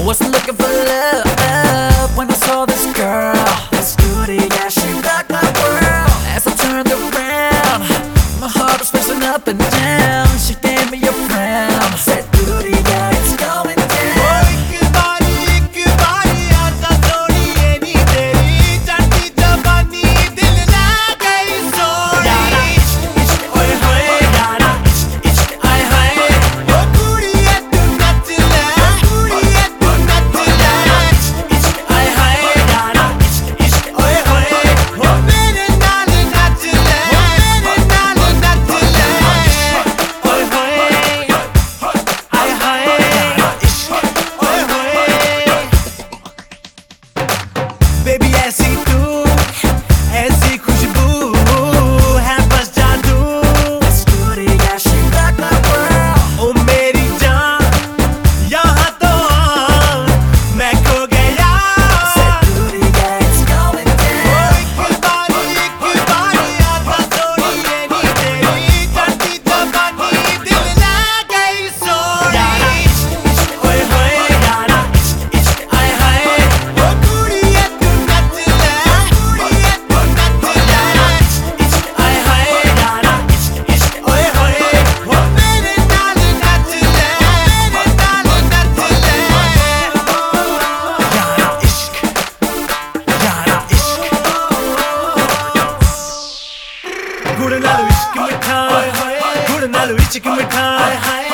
I was looking for love when I saw this girl. That's beauty, yeah, she rocked my world. इश्क मिठाए हाय